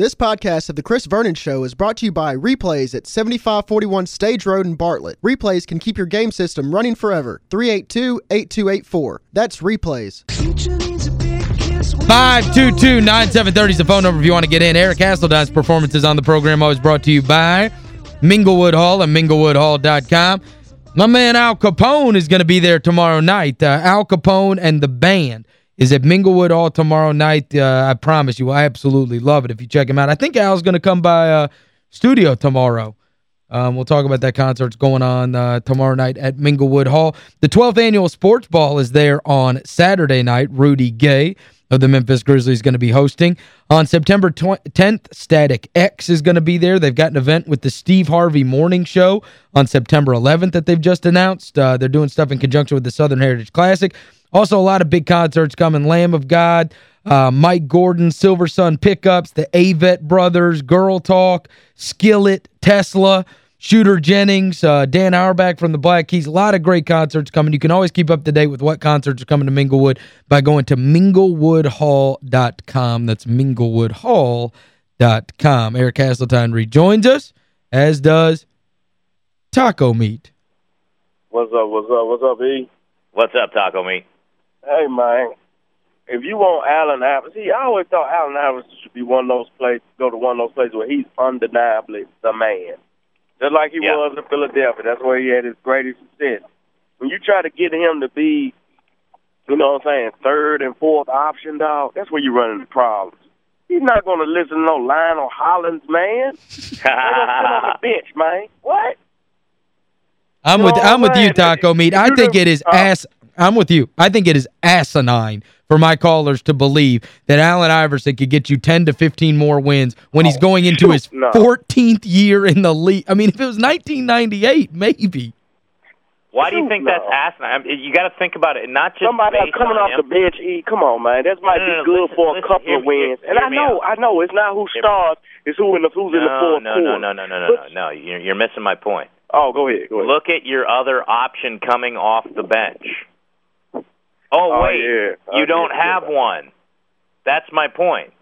This podcast of The Chris Vernon Show is brought to you by Replays at 7541 Stage Road in Bartlett. Replays can keep your game system running forever. 382-8284. That's Replays. 522-9730 is the phone number if you want to get in. Eric Hasseltine's performances on the program always brought to you by Minglewood Hall and minglewoodhall.com. My man Al Kapone is going to be there tomorrow night. Uh, Al Kapone and the band is at Minglewood Hall tomorrow night. Uh, I promise you, I absolutely love it if you check him out. I think Al's going to come by uh, studio tomorrow. Um, we'll talk about that concert. Going on uh, tomorrow night at Minglewood Hall. The 12th annual Sports Ball is there on Saturday night. Rudy Gay of the Memphis Grizzlies is going to be hosting. On September 10th, Static X is going to be there. They've got an event with the Steve Harvey Morning Show on September 11th that they've just announced. Uh, they're doing stuff in conjunction with the Southern Heritage Classic. Also, a lot of big concerts coming. Lamb of God, uh, Mike Gordon, Silver Sun Pickups, the Avett Brothers, Girl Talk, Skillet, Tesla, Shooter Jennings, uh, Dan Auerbach from the Black Keys. A lot of great concerts coming. You can always keep up to date with what concerts are coming to Minglewood by going to minglewoodhall.com. That's minglewoodhall.com. Eric Hasseltine rejoins us, as does Taco Meat. What's up, what's up, what's up, E? What's up, Taco Meat? Hey, man. If you want Allen Iverson, see, I always thought Allen Iverson should be one of those places, go to one of those places where he's undeniably the man. Just like he Yeah. was in Philadelphia. That's where he had his greatest success. When you try to get him to be, you know what I'm saying, third and fourth option, dog, that's where you run into problems. He's not going to listen to no Lionel Hollins, man. They're going to sit on the bench, man. What? I'm You with I'm with I'm you. Taco Meat. I think it is uh, ass I'm with you. I think it is asinine for my callers to believe that Allen Iverson could get you 10 to 15 more wins when he's Oh, going into his no. 14th year in the league. I mean, if it was 1998, maybe. Why do you think no. that's asinine? I mean, You got to think about it, not just Somebody based coming on off him. the bench, E, come on, man. That might No, no, no, be uh, good listen, for a listen, couple hear of wins. hear and I know, out. I know, it's not who Hear me- stars, it's who in the who's in the fourth no, quarter. no, no, no, no, no, no, But- no. You're, you're missing my point. Oh, go ahead, go ahead. Look at your other option coming off the bench. Oh, Oh, wait. yeah. I You don't have that. one. That's my point.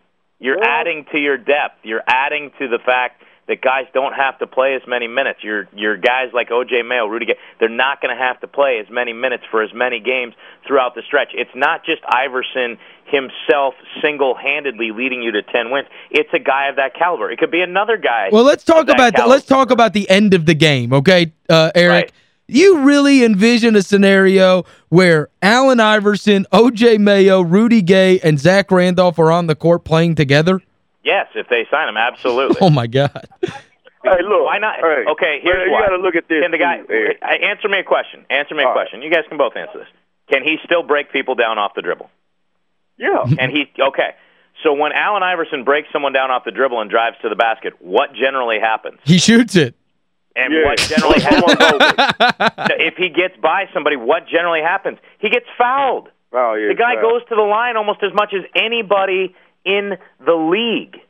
You're Well- adding to your depth. You're adding to the fact that guys don't have to play as many minutes. Your your guys like O.J. Mayo, Rudy Gay, they're not going to have to play as many minutes for as many games throughout the stretch. It's not just Iverson himself single-handedly leading you to 10 wins. It's a guy of that caliber. It could be another guy. Well, let's talk about that. Let's talk about the end of the game, okay, uh, Eric? Right. You really envision a scenario where Allen Iverson, O.J. Mayo, Rudy Gay, and Zach Randolph are on the court playing together? Yes, if they sign him, absolutely. Oh, my God. Hey, look. Why not? Hey, okay, here's well, you why. got to look at this. Can the guy too, Eric. I- answer me a question? Answer me a All right. question. You guys can both answer this. Can he still break people down off the dribble? Yeah. And he okay. So when Allen Iverson breaks someone down off the dribble and drives to the basket, what generally happens? He shoots it. And Yeah. what generally happens? if he gets by somebody, what generally happens? He gets fouled. Oh, yeah. The guy right. goes to the line almost as much as anybody in the league.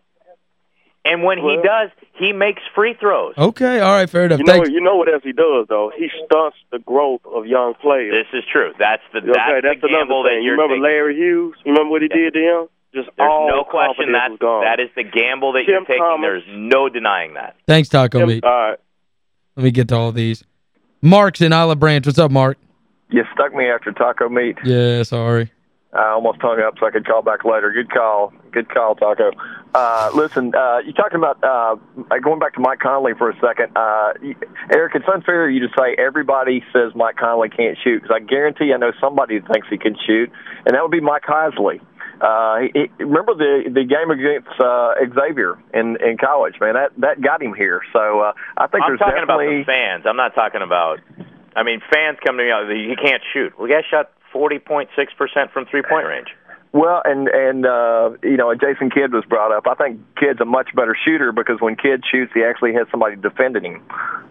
And when he does, he makes free throws. Okay, all right, fair enough. You know, Thanks. you know what else he does, though? He stunts the growth of young players. This is true. That's the okay, that's, that's the another gamble thing. that You you're remember taking. Larry Hughes? You remember what he did to him? Just There's all no question confidence that was gone. that is the gamble that Tim you're taking. Thomas. There's no denying that. Thanks, Taco Tim- Meat. all right. Let me get to all these. Mark's in Olive Branch. What's up, Mark? You stuck me after taco meat. Yeah, sorry. I almost hung up so I could call back later. Good call. Good call, Taco. Uh, listen, uh, you're talking about uh, going back to Mike Conley for a second. Uh, Eric, it's unfair you to say everybody says Mike Conley can't shoot because I guarantee I know somebody that thinks he can shoot, and that would be Mike Heisley. Uh, he, he- remember the the game against uh, Xavier in in college, man. That that got him here. So uh, I think I'm there's talking about definitely the fans. I'm not talking about. I mean, fans come to me. oh, He can't shoot. Well, guy shot 40.6 percent from three point range. Well, and and uh, you know, Jason Kidd was brought up. I think Kidd's a much better shooter because when Kidd shoots, he actually has somebody defending him.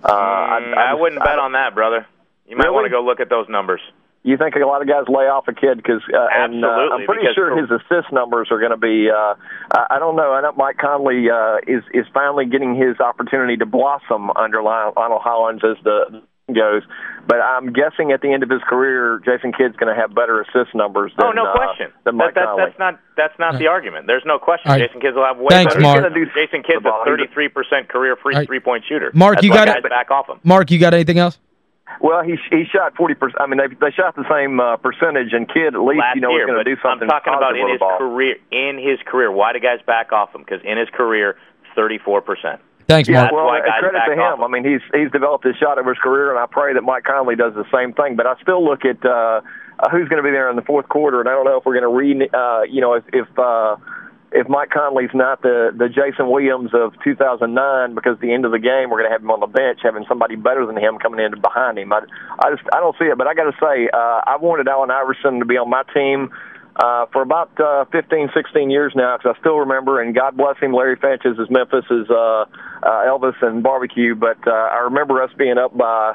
Uh, Mm, I, just- wouldn't bet on that, brother. You might Really? want to go look at those numbers. You think a lot of guys lay off a Kidd because, uh, and uh, I'm pretty sure his assist numbers are going to be. Uh, I, I don't know. I know Mike Conley uh, is is finally getting his opportunity to blossom under Lionel, Lionel Hollins as the goes. But I'm guessing at the end of his career, Jason Kidd's going to have better assist numbers than, oh, no uh, question. than Mike that, that, that's not that's not the argument. There's no question. All right. Jason Kidd will have way Thanks, better. Mark. He's do Jason Kidd's a 33% career free All right. three-point shooter. Mark, That's you got guys it. back off him. Mark, you got anything else? Well, he he shot 40%. I mean, they they shot the same uh, percentage, and Kidd at least last you know year, is going to do something I'm talking about in his ball. career. In his career, why do guys back off him? Because in his career, 34 percent. Thanks, Yeah, Mark. well, why guys credit to back off him. I mean, he's he's developed his shot over his career, and I pray that Mike Conley does the same thing. But I still look at uh, uh, who's going to be there in the fourth quarter, and I don't know if we're going to re, uh, you know, if if uh, if Mike Conley's not the the Jason Williams of 2009, because the end of the game we're going to have him on the bench, having somebody better than him coming in behind him. I, I just I don't see it. But I got to say, uh, I wanted Allen Iverson to be on my team uh, for about uh, 15, 16 years now, because I still remember, and God bless him, Larry Finch's is Memphis is uh, uh, Elvis and barbecue. But uh, I remember us being up by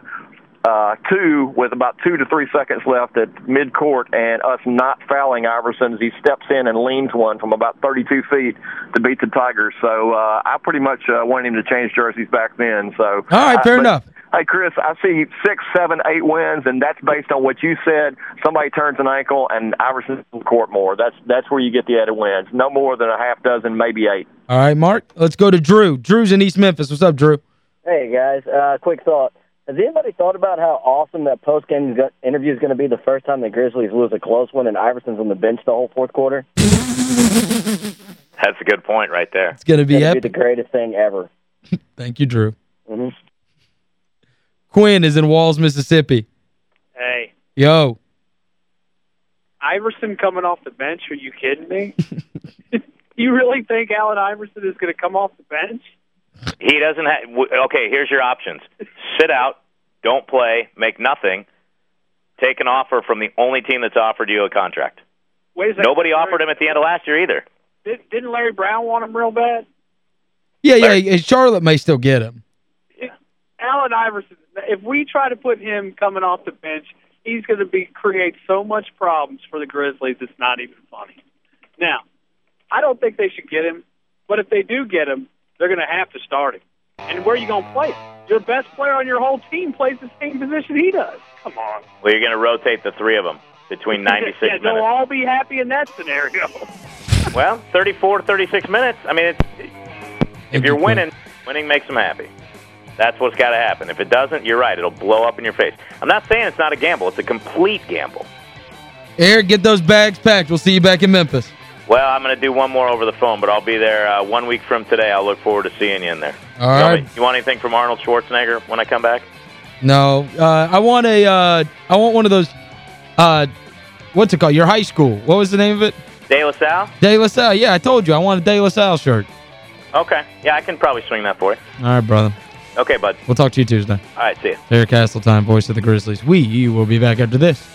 uh, two with about two to three seconds left at midcourt, and us not fouling Iverson as he steps in and leans one from about 32 feet to beat the Tigers. So uh, I pretty much uh, wanted him to change jerseys back then. So All right, fair I, but- enough. Hey, Chris, I see six, seven, eight wins, and that's based on what you said. Somebody turns an ankle, and Iverson's in court more. That's that's where you get the added wins. No more than a half dozen, maybe eight. All right, Mark. Let's go to Drew. Drew's in East Memphis. What's up, Drew? Hey guys, uh, quick thought. Has anybody thought about how awesome that post game interview is going to be the first time the Grizzlies lose a close one and Iverson's on the bench the whole fourth quarter? That's a good point right there. It's going to be be the greatest thing ever. Thank you, Drew. hmm Quinn is in Walls, Mississippi. Hey, Yo. Iverson coming off the bench? Are you kidding me? you really think Allen Iverson is going to come off the bench? He doesn't have. Okay, here's your options: sit out, don't play, make nothing, take an offer from the only team that's offered you a contract. Wait a second. Nobody offered him at the end of last year either. Did, didn't Larry Brown want him real bad? Yeah, yeah, yeah, Charlotte may still get him. Allen Iverson. If we try to put him coming off the bench, he's going to be create so much problems for the Grizzlies. It's not even funny. Now, I don't think they should get him, but if they do get him, they're going to have to start him. And where are you going to play him? Your best player on your whole team plays the same position he does. Come on. Well, you're going to rotate the three of them between 96 yeah, they'll all be happy in that scenario. Well, 34, 36 minutes. I mean, it's, if you're winning, winning makes them happy. That's what's got to happen. If it doesn't, you're right. It'll blow up in your face. I'm not saying it's not a gamble. It's a complete gamble. Eric, get those bags packed. We'll see you back in Memphis. Well, I'm going to do one more over the phone, but I'll be there uh, one week from today. I'll look forward to seeing you in there. All you, want right. me- you want anything from Arnold Schwarzenegger when I come back? No, uh, I want a, uh, I want one of those, uh, what's it called? Your high school. What was the name of it? De La Salle? De La Salle. Yeah, I told you. I want a De La Salle shirt. Okay. Yeah, I can probably swing that for you. All right, brother. Okay, bud. We'll talk to you Tuesday. All right, see you. Eric time. voice of the Grizzlies. We will be back after this.